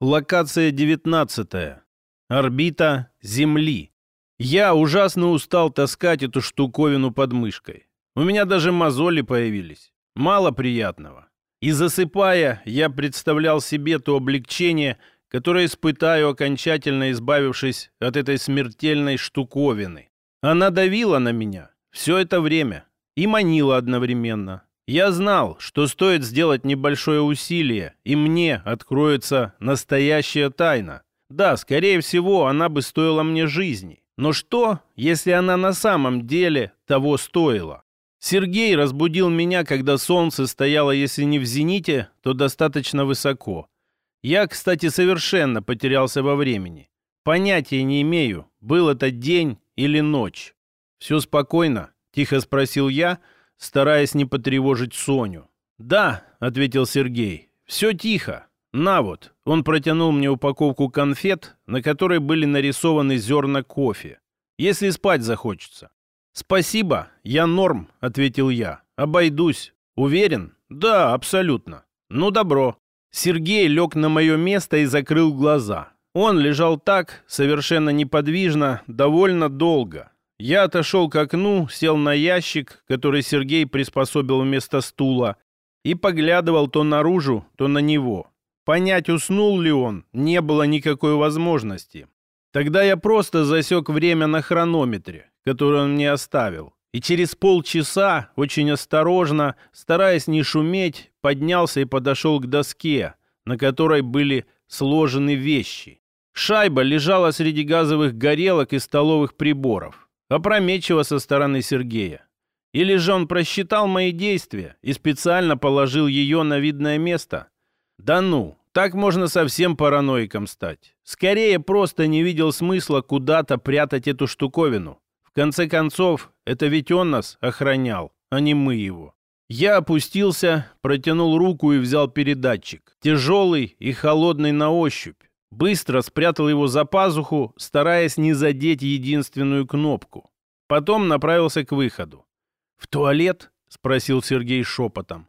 Локация 19. Орбита Земли. Я ужасно устал таскать эту штуковину под мышкой. У меня даже мозоли появились. Мало приятного. И засыпая, я представлял себе то облегчение, которое испытаю, окончательно избавившись от этой смертельной штуковины. Она давила на меня все это время и манила одновременно. Я знал, что стоит сделать небольшое усилие, и мне откроется настоящая тайна. Да, скорее всего, она бы стоила мне жизни. Но что, если она на самом деле того стоила? Сергей разбудил меня, когда солнце стояло, если не в зените, то достаточно высоко. Я, кстати, совершенно потерялся во времени. Понятия не имею, был это день или ночь. «Все спокойно?» — тихо спросил я, стараясь не потревожить Соню. «Да», — ответил Сергей, — «все тихо. На вот». Он протянул мне упаковку конфет, на которой были нарисованы зерна кофе. «Если спать захочется». «Спасибо, я норм», — ответил я. «Обойдусь. Уверен?» «Да, абсолютно». «Ну, добро». Сергей лег на мое место и закрыл глаза. Он лежал так, совершенно неподвижно, довольно долго. Я отошел к окну, сел на ящик, который Сергей приспособил вместо стула, и поглядывал то наружу, то на него. Понять, уснул ли он, не было никакой возможности. Тогда я просто засек время на хронометре, который он мне оставил. И через полчаса, очень осторожно, стараясь не шуметь, поднялся и подошел к доске, на которой были сложены вещи. Шайба лежала среди газовых горелок и столовых приборов. Опрометчиво со стороны Сергея. Или же он просчитал мои действия и специально положил ее на видное место? Да ну, так можно совсем параноиком стать. Скорее, просто не видел смысла куда-то прятать эту штуковину. В конце концов, это ведь он нас охранял, а не мы его. Я опустился, протянул руку и взял передатчик. Тяжелый и холодный на ощупь. Быстро спрятал его за пазуху, стараясь не задеть единственную кнопку. Потом направился к выходу. «В туалет?» — спросил Сергей шепотом.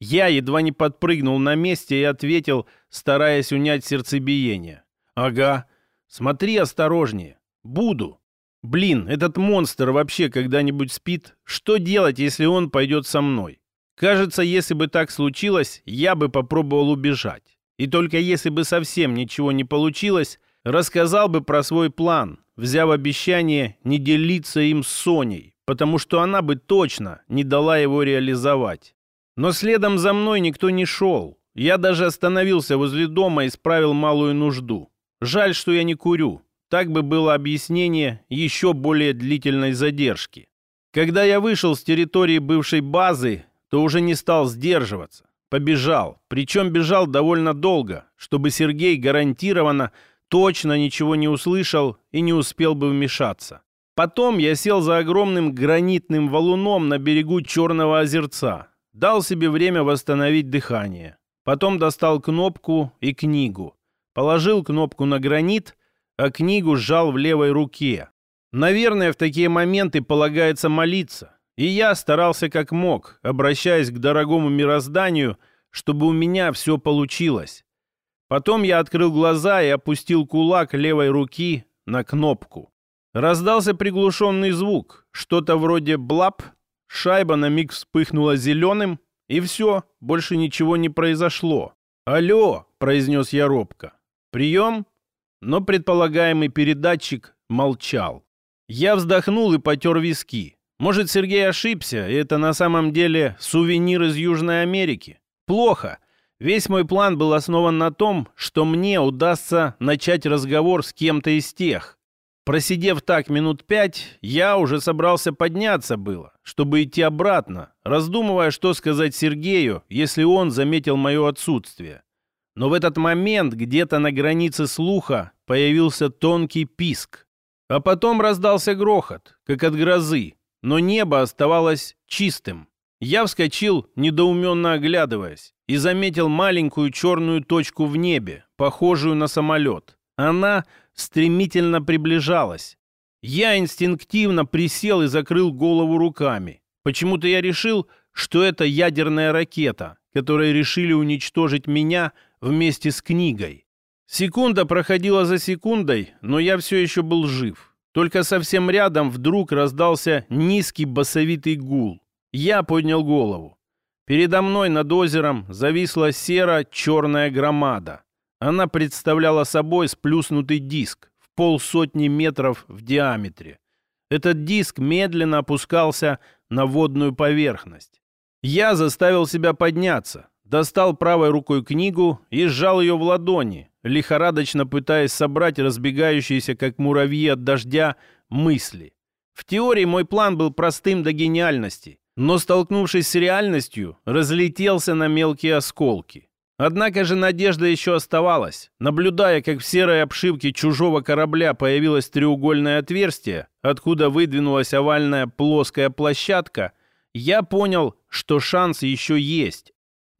Я едва не подпрыгнул на месте и ответил, стараясь унять сердцебиение. «Ага. Смотри осторожнее. Буду. Блин, этот монстр вообще когда-нибудь спит? Что делать, если он пойдет со мной? Кажется, если бы так случилось, я бы попробовал убежать. И только если бы совсем ничего не получилось, рассказал бы про свой план, взяв обещание не делиться им с Соней, потому что она бы точно не дала его реализовать. Но следом за мной никто не шел. Я даже остановился возле дома и справил малую нужду. Жаль, что я не курю. Так бы было объяснение еще более длительной задержки. Когда я вышел с территории бывшей базы, то уже не стал сдерживаться. Побежал. Причем бежал довольно долго, чтобы Сергей гарантированно точно ничего не услышал и не успел бы вмешаться. Потом я сел за огромным гранитным валуном на берегу Черного озерца, Дал себе время восстановить дыхание. Потом достал кнопку и книгу. Положил кнопку на гранит, а книгу сжал в левой руке. Наверное, в такие моменты полагается молиться. И я старался как мог, обращаясь к дорогому мирозданию, чтобы у меня все получилось. Потом я открыл глаза и опустил кулак левой руки на кнопку. Раздался приглушенный звук, что-то вроде «блап», Шайба на миг вспыхнула зеленым, и все, больше ничего не произошло. «Алло!» — произнес я робко. «Прием?» Но предполагаемый передатчик молчал. Я вздохнул и потер виски. Может, Сергей ошибся, и это на самом деле сувенир из Южной Америки? Плохо. Весь мой план был основан на том, что мне удастся начать разговор с кем-то из тех, Просидев так минут пять, я уже собрался подняться было, чтобы идти обратно, раздумывая, что сказать Сергею, если он заметил мое отсутствие. Но в этот момент где-то на границе слуха появился тонкий писк. А потом раздался грохот, как от грозы, но небо оставалось чистым. Я вскочил, недоуменно оглядываясь, и заметил маленькую черную точку в небе, похожую на самолет. Она стремительно приближалась. Я инстинктивно присел и закрыл голову руками. Почему-то я решил, что это ядерная ракета, которой решили уничтожить меня вместе с книгой. Секунда проходила за секундой, но я все еще был жив. Только совсем рядом вдруг раздался низкий басовитый гул. Я поднял голову. Передо мной над озером зависла серо-черная громада. Она представляла собой сплюснутый диск в полсотни метров в диаметре. Этот диск медленно опускался на водную поверхность. Я заставил себя подняться, достал правой рукой книгу и сжал ее в ладони, лихорадочно пытаясь собрать разбегающиеся, как муравьи от дождя, мысли. В теории мой план был простым до гениальности, но, столкнувшись с реальностью, разлетелся на мелкие осколки. Однако же надежда еще оставалась. Наблюдая, как в серой обшивке чужого корабля появилось треугольное отверстие, откуда выдвинулась овальная плоская площадка, я понял, что шанс еще есть.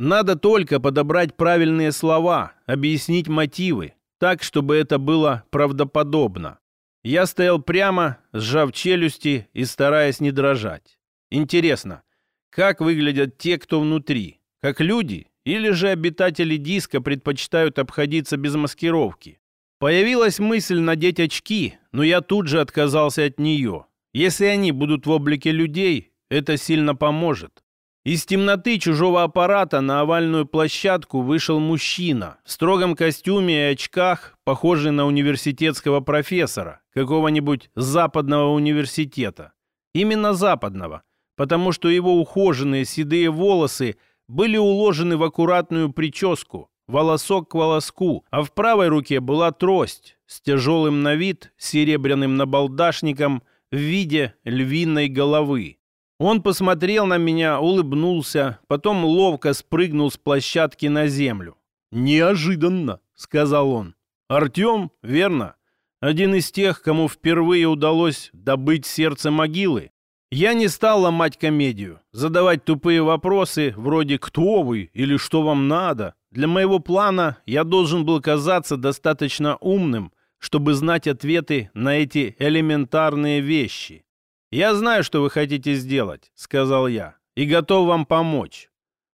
Надо только подобрать правильные слова, объяснить мотивы, так, чтобы это было правдоподобно. Я стоял прямо, сжав челюсти и стараясь не дрожать. Интересно, как выглядят те, кто внутри? Как люди? Или же обитатели диска предпочитают обходиться без маскировки? Появилась мысль надеть очки, но я тут же отказался от нее. Если они будут в облике людей, это сильно поможет. Из темноты чужого аппарата на овальную площадку вышел мужчина в строгом костюме и очках, похожий на университетского профессора какого-нибудь западного университета. Именно западного, потому что его ухоженные седые волосы были уложены в аккуратную прическу, волосок к волоску, а в правой руке была трость с тяжелым на вид серебряным набалдашником в виде львиной головы. Он посмотрел на меня, улыбнулся, потом ловко спрыгнул с площадки на землю. «Неожиданно», — сказал он. «Артем, верно? Один из тех, кому впервые удалось добыть сердце могилы. Я не стал ломать комедию, задавать тупые вопросы вроде «Кто вы?» или «Что вам надо?». Для моего плана я должен был казаться достаточно умным, чтобы знать ответы на эти элементарные вещи. «Я знаю, что вы хотите сделать», — сказал я, — «и готов вам помочь».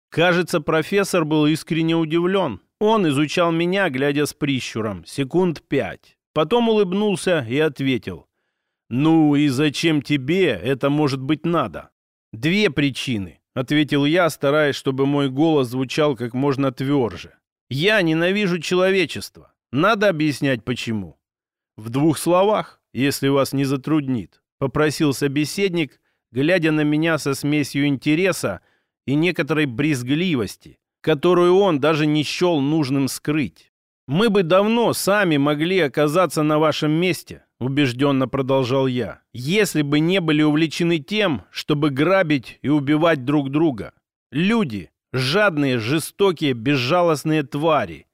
Кажется, профессор был искренне удивлен. Он изучал меня, глядя с прищуром, секунд пять. Потом улыбнулся и ответил. «Ну и зачем тебе это может быть надо?» «Две причины», — ответил я, стараясь, чтобы мой голос звучал как можно тверже. «Я ненавижу человечество. Надо объяснять, почему». «В двух словах, если вас не затруднит». — попросил собеседник, глядя на меня со смесью интереса и некоторой брезгливости, которую он даже не счел нужным скрыть. «Мы бы давно сами могли оказаться на вашем месте», — убежденно продолжал я, «если бы не были увлечены тем, чтобы грабить и убивать друг друга. Люди — жадные, жестокие, безжалостные твари».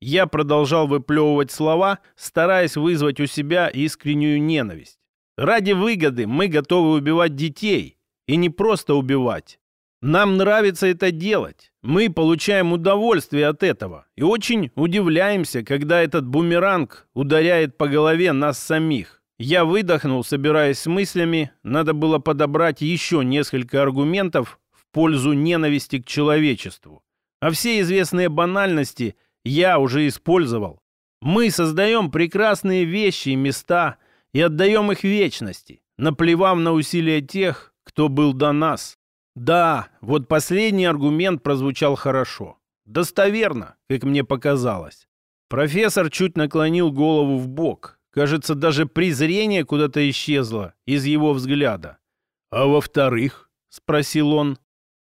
Я продолжал выплевывать слова, стараясь вызвать у себя искреннюю ненависть. Ради выгоды мы готовы убивать детей. И не просто убивать. Нам нравится это делать. Мы получаем удовольствие от этого. И очень удивляемся, когда этот бумеранг ударяет по голове нас самих. Я выдохнул, собираясь с мыслями. Надо было подобрать еще несколько аргументов в пользу ненависти к человечеству. А все известные банальности я уже использовал. Мы создаем прекрасные вещи и места – и отдаем их вечности, наплевав на усилия тех, кто был до нас. Да, вот последний аргумент прозвучал хорошо. Достоверно, как мне показалось. Профессор чуть наклонил голову в бок. Кажется, даже презрение куда-то исчезло из его взгляда. «А во-вторых?» — спросил он.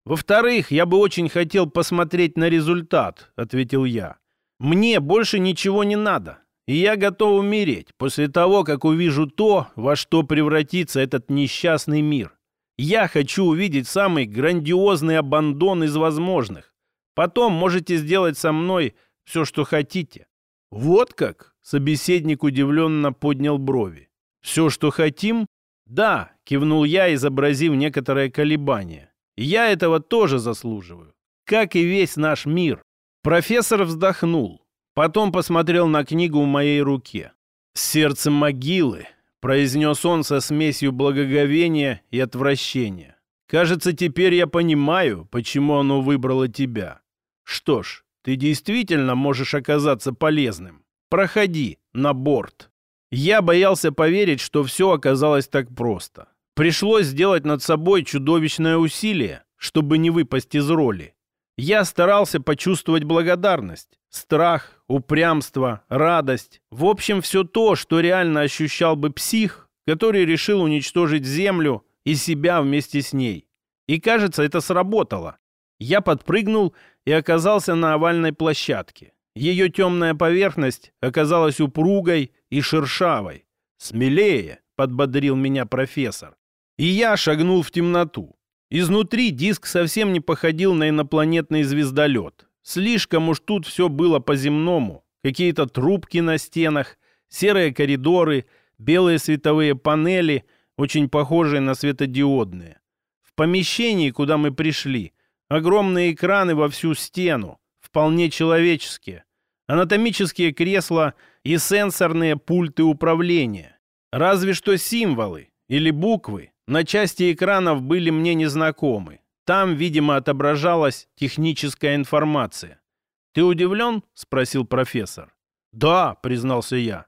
«Во-вторых, я бы очень хотел посмотреть на результат», — ответил я. «Мне больше ничего не надо. И я готов умереть после того, как увижу то, во что превратится этот несчастный мир. Я хочу увидеть самый грандиозный абандон из возможных. Потом можете сделать со мной все, что хотите. Вот как? Собеседник удивленно поднял брови. Все, что хотим? Да, кивнул я, изобразив некоторое колебание. Я этого тоже заслуживаю. Как и весь наш мир. Профессор вздохнул. Потом посмотрел на книгу в моей руке. «Сердце могилы», — произнес он со смесью благоговения и отвращения. «Кажется, теперь я понимаю, почему оно выбрало тебя. Что ж, ты действительно можешь оказаться полезным. Проходи на борт. Я боялся поверить, что все оказалось так просто. Пришлось сделать над собой чудовищное усилие, чтобы не выпасть из роли. Я старался почувствовать благодарность, страх, упрямство, радость. В общем, все то, что реально ощущал бы псих, который решил уничтожить Землю и себя вместе с ней. И кажется, это сработало. Я подпрыгнул и оказался на овальной площадке. Ее темная поверхность оказалась упругой и шершавой. «Смелее!» — подбодрил меня профессор. И я шагнул в темноту. Изнутри диск совсем не походил на инопланетный звездолет. Слишком уж тут все было по-земному. Какие-то трубки на стенах, серые коридоры, белые световые панели, очень похожие на светодиодные. В помещении, куда мы пришли, огромные экраны во всю стену, вполне человеческие, анатомические кресла и сенсорные пульты управления. Разве что символы или буквы на части экранов были мне незнакомы. Там, видимо, отображалась техническая информация. «Ты удивлен?» — спросил профессор. «Да», — признался я.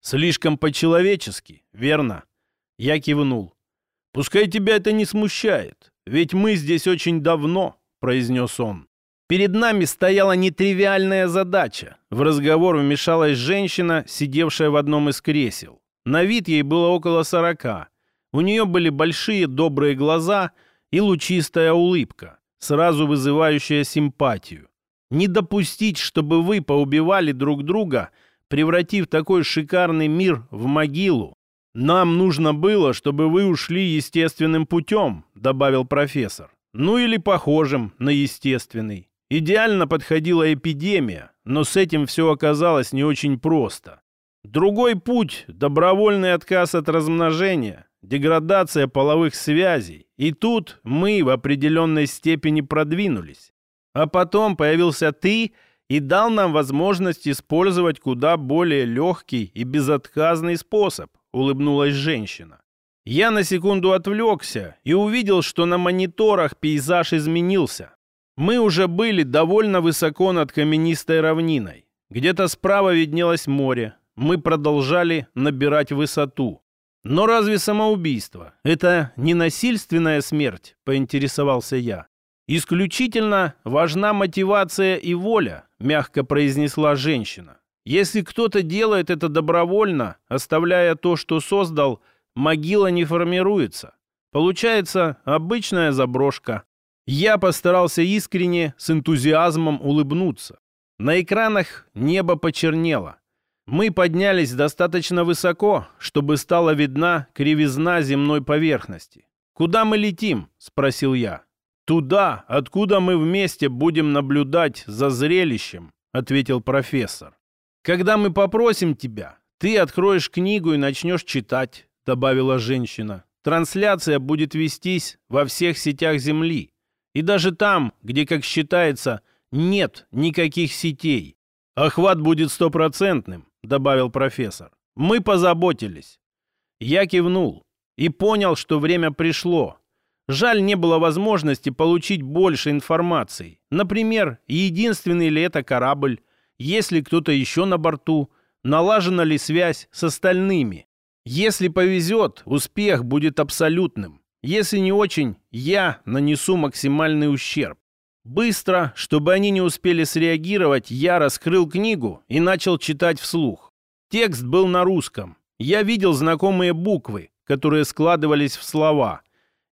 «Слишком по-человечески, верно?» Я кивнул. «Пускай тебя это не смущает, ведь мы здесь очень давно», — произнес он. Перед нами стояла нетривиальная задача. В разговор вмешалась женщина, сидевшая в одном из кресел. На вид ей было около сорока. У нее были большие добрые глаза и лучистая улыбка, сразу вызывающая симпатию. Не допустить, чтобы вы поубивали друг друга, превратив такой шикарный мир в могилу. «Нам нужно было, чтобы вы ушли естественным путем», — добавил профессор. «Ну или похожим на естественный. Идеально подходила эпидемия, но с этим все оказалось не очень просто. Другой путь – добровольный отказ от размножения, деградация половых связей. И тут мы в определенной степени продвинулись. А потом появился ты и дал нам возможность использовать куда более легкий и безотказный способ, улыбнулась женщина. Я на секунду отвлекся и увидел, что на мониторах пейзаж изменился. Мы уже были довольно высоко над каменистой равниной. Где-то справа виднелось море. Мы продолжали набирать высоту. Но разве самоубийство? Это не насильственная смерть, поинтересовался я. Исключительно важна мотивация и воля, мягко произнесла женщина. Если кто-то делает это добровольно, оставляя то, что создал, могила не формируется. Получается обычная заброшка. Я постарался искренне, с энтузиазмом улыбнуться. На экранах небо почернело. Мы поднялись достаточно высоко, чтобы стала видна кривизна земной поверхности. «Куда мы летим?» — спросил я. «Туда, откуда мы вместе будем наблюдать за зрелищем», — ответил профессор. «Когда мы попросим тебя, ты откроешь книгу и начнешь читать», — добавила женщина. «Трансляция будет вестись во всех сетях Земли. И даже там, где, как считается, нет никаких сетей. Охват будет стопроцентным, добавил профессор. Мы позаботились. Я кивнул и понял, что время пришло. Жаль, не было возможности получить больше информации. Например, единственный ли это корабль, есть ли кто-то еще на борту, налажена ли связь с остальными. Если повезет, успех будет абсолютным. Если не очень, я нанесу максимальный ущерб. Быстро, чтобы они не успели среагировать, я раскрыл книгу и начал читать вслух. Текст был на русском. Я видел знакомые буквы, которые складывались в слова.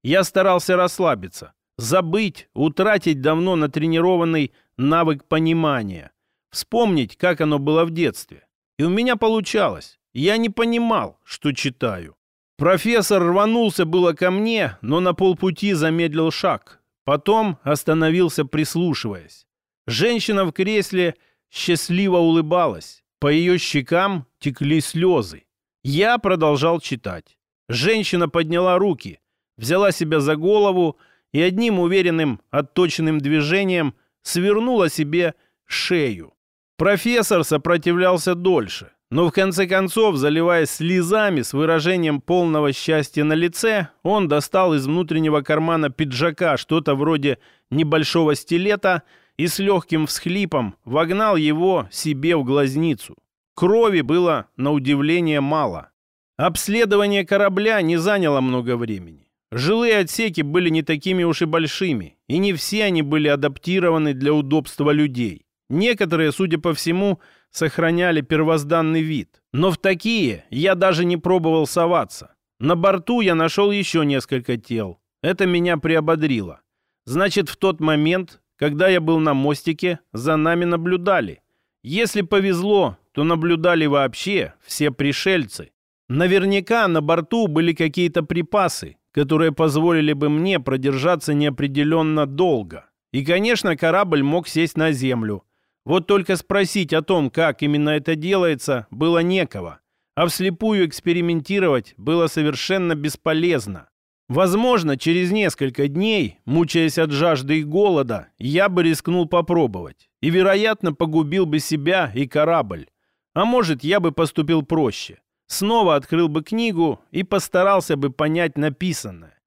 Я старался расслабиться, забыть, утратить давно натренированный навык понимания, вспомнить, как оно было в детстве. И у меня получалось. Я не понимал, что читаю. Профессор рванулся было ко мне, но на полпути замедлил шаг. Потом остановился, прислушиваясь. Женщина в кресле счастливо улыбалась. По ее щекам текли слезы. Я продолжал читать. Женщина подняла руки, взяла себя за голову и одним уверенным, отточенным движением свернула себе шею. Профессор сопротивлялся дольше. Но в конце концов, заливаясь слезами с выражением полного счастья на лице, он достал из внутреннего кармана пиджака что-то вроде небольшого стилета и с легким всхлипом вогнал его себе в глазницу. Крови было, на удивление, мало. Обследование корабля не заняло много времени. Жилые отсеки были не такими уж и большими, и не все они были адаптированы для удобства людей. Некоторые, судя по всему, сохраняли первозданный вид. Но в такие я даже не пробовал соваться. На борту я нашел еще несколько тел. Это меня приободрило. Значит, в тот момент, когда я был на мостике, за нами наблюдали. Если повезло, то наблюдали вообще все пришельцы. Наверняка на борту были какие-то припасы, которые позволили бы мне продержаться неопределенно долго. И, конечно, корабль мог сесть на землю. Вот только спросить о том, как именно это делается, было некого. А вслепую экспериментировать было совершенно бесполезно. Возможно, через несколько дней, мучаясь от жажды и голода, я бы рискнул попробовать. И, вероятно, погубил бы себя и корабль. А может, я бы поступил проще снова открыл бы книгу и постарался бы понять написанное.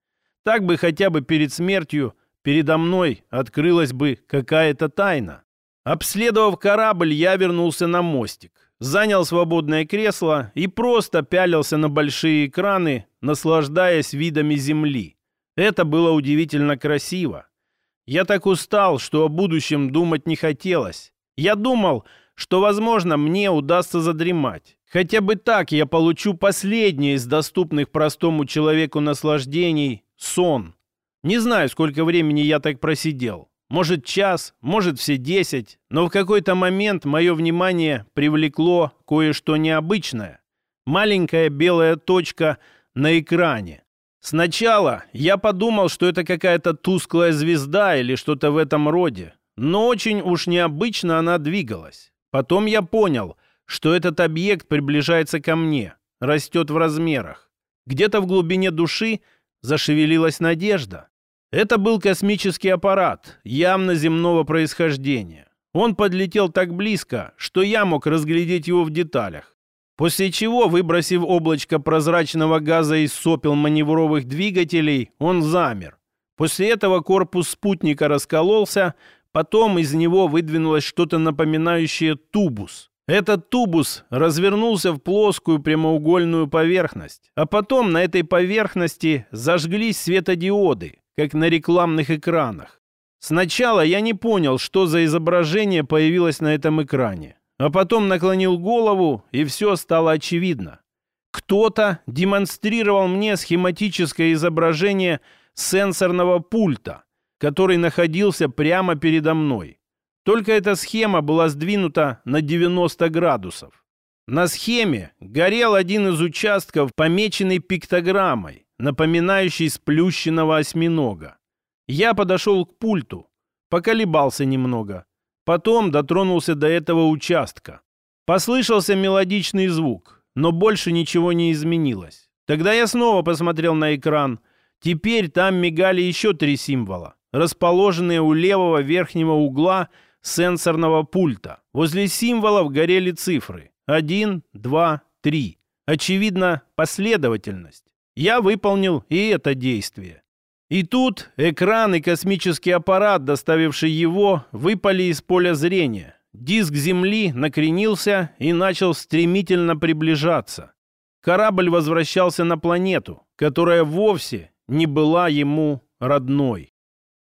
Так бы хотя бы перед смертью передо мной открылась бы какая-то тайна. Обследовав корабль, я вернулся на мостик, занял свободное кресло и просто пялился на большие экраны, наслаждаясь видами Земли. Это было удивительно красиво. Я так устал, что о будущем думать не хотелось. Я думал, что, возможно, мне удастся задремать. Хотя бы так я получу последнее из доступных простому человеку наслаждений — сон. Не знаю, сколько времени я так просидел. Может, час, может, все десять. Но в какой-то момент мое внимание привлекло кое-что необычное. Маленькая белая точка на экране. Сначала я подумал, что это какая-то тусклая звезда или что-то в этом роде. Но очень уж необычно она двигалась. Потом я понял — что этот объект приближается ко мне, растет в размерах. Где-то в глубине души зашевелилась надежда. Это был космический аппарат, явно земного происхождения. Он подлетел так близко, что я мог разглядеть его в деталях. После чего, выбросив облачко прозрачного газа из сопел маневровых двигателей, он замер. После этого корпус спутника раскололся, потом из него выдвинулось что-то напоминающее тубус. Этот тубус развернулся в плоскую прямоугольную поверхность, а потом на этой поверхности зажглись светодиоды, как на рекламных экранах. Сначала я не понял, что за изображение появилось на этом экране, а потом наклонил голову, и все стало очевидно. Кто-то демонстрировал мне схематическое изображение сенсорного пульта, который находился прямо передо мной. Только эта схема была сдвинута на 90 градусов. На схеме горел один из участков, помеченный пиктограммой, напоминающей сплющенного осьминога. Я подошел к пульту, поколебался немного. Потом дотронулся до этого участка. Послышался мелодичный звук, но больше ничего не изменилось. Тогда я снова посмотрел на экран. Теперь там мигали еще три символа, расположенные у левого верхнего угла сенсорного пульта. Возле символов горели цифры. 1, 2, 3. Очевидно, последовательность. Я выполнил и это действие. И тут экран и космический аппарат, доставивший его, выпали из поля зрения. Диск Земли накренился и начал стремительно приближаться. Корабль возвращался на планету, которая вовсе не была ему родной.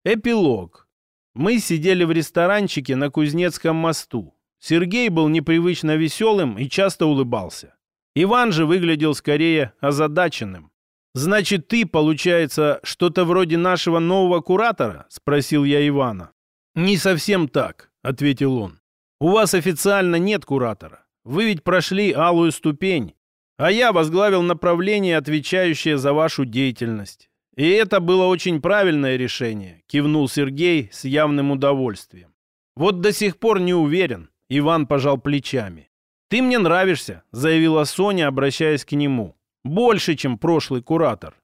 Эпилог. Мы сидели в ресторанчике на Кузнецком мосту. Сергей был непривычно веселым и часто улыбался. Иван же выглядел скорее озадаченным. «Значит, ты, получается, что-то вроде нашего нового куратора?» – спросил я Ивана. «Не совсем так», – ответил он. «У вас официально нет куратора. Вы ведь прошли алую ступень, а я возглавил направление, отвечающее за вашу деятельность. «И это было очень правильное решение», — кивнул Сергей с явным удовольствием. «Вот до сих пор не уверен», — Иван пожал плечами. «Ты мне нравишься», — заявила Соня, обращаясь к нему. «Больше, чем прошлый куратор».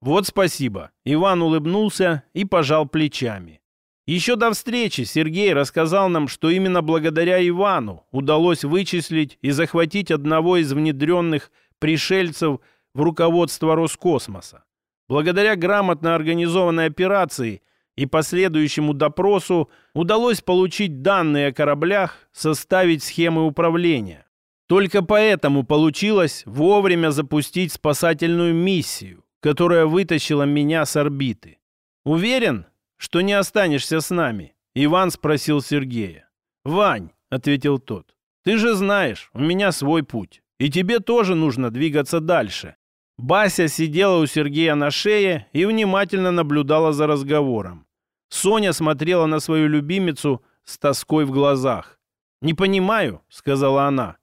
«Вот спасибо». Иван улыбнулся и пожал плечами. Еще до встречи Сергей рассказал нам, что именно благодаря Ивану удалось вычислить и захватить одного из внедренных пришельцев в руководство Роскосмоса. Благодаря грамотно организованной операции и последующему допросу удалось получить данные о кораблях, составить схемы управления. Только поэтому получилось вовремя запустить спасательную миссию, которая вытащила меня с орбиты. Уверен, что не останешься с нами?» Иван спросил Сергея. «Вань», — ответил тот, — «ты же знаешь, у меня свой путь, и тебе тоже нужно двигаться дальше». Бася сидела у Сергея на шее и внимательно наблюдала за разговором. Соня смотрела на свою любимицу с тоской в глазах. «Не понимаю», — сказала она.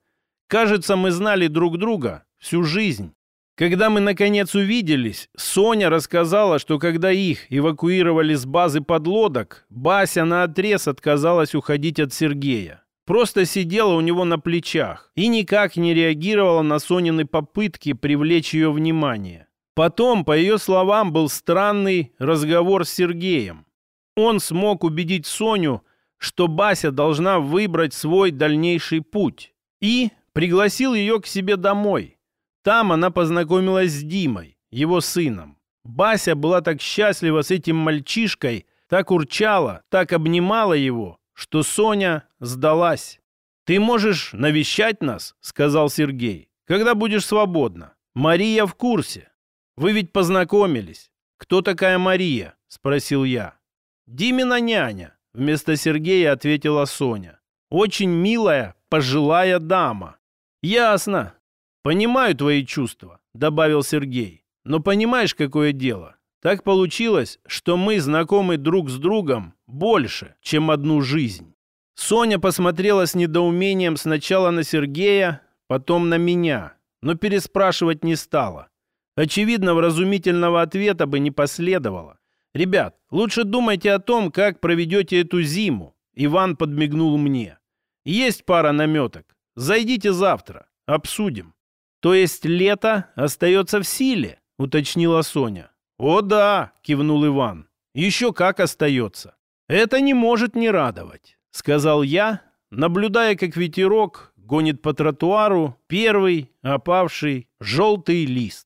«Кажется, мы знали друг друга всю жизнь». Когда мы наконец увиделись, Соня рассказала, что когда их эвакуировали с базы подлодок, Бася наотрез отказалась уходить от Сергея. Просто сидела у него на плечах и никак не реагировала на Сонины попытки привлечь ее внимание. Потом, по ее словам, был странный разговор с Сергеем. Он смог убедить Соню, что Бася должна выбрать свой дальнейший путь и пригласил ее к себе домой, там она познакомилась с Димой, его сыном. Бася была так счастлива с этим мальчишкой, так урчала, так обнимала его, что Соня сдалась. «Ты можешь навещать нас?» — сказал Сергей. «Когда будешь свободна. Мария в курсе. Вы ведь познакомились. Кто такая Мария?» — спросил я. «Димина няня», — вместо Сергея ответила Соня. «Очень милая, пожилая дама». «Ясно. «Понимаю твои чувства», — добавил Сергей. «Но понимаешь, какое дело? Так получилось, что мы знакомы друг с другом больше, чем одну жизнь». Соня посмотрела с недоумением сначала на Сергея, потом на меня, но переспрашивать не стала. Очевидно, вразумительного ответа бы не последовало. «Ребят, лучше думайте о том, как проведете эту зиму», — Иван подмигнул мне. «Есть пара наметок. Зайдите завтра. Обсудим». «То есть лето остается в силе?» — уточнила Соня. «О да!» — кивнул Иван. «Еще как остается. Это не может не радовать», — сказал я, наблюдая, как ветерок гонит по тротуару первый опавший желтый лист.